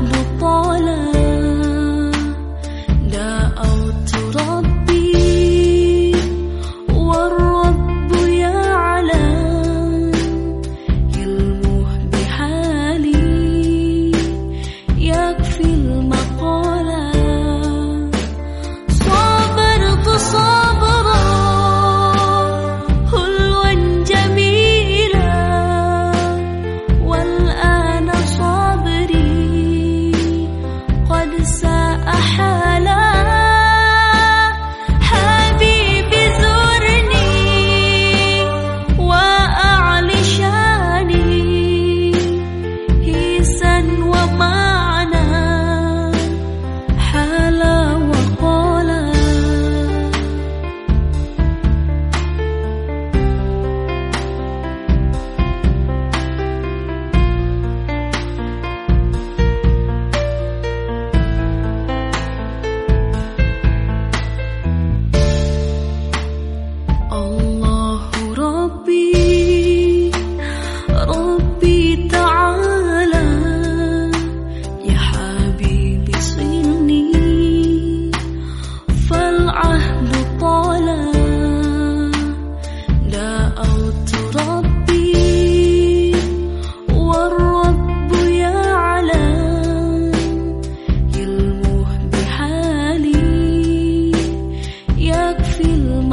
路过 Lưng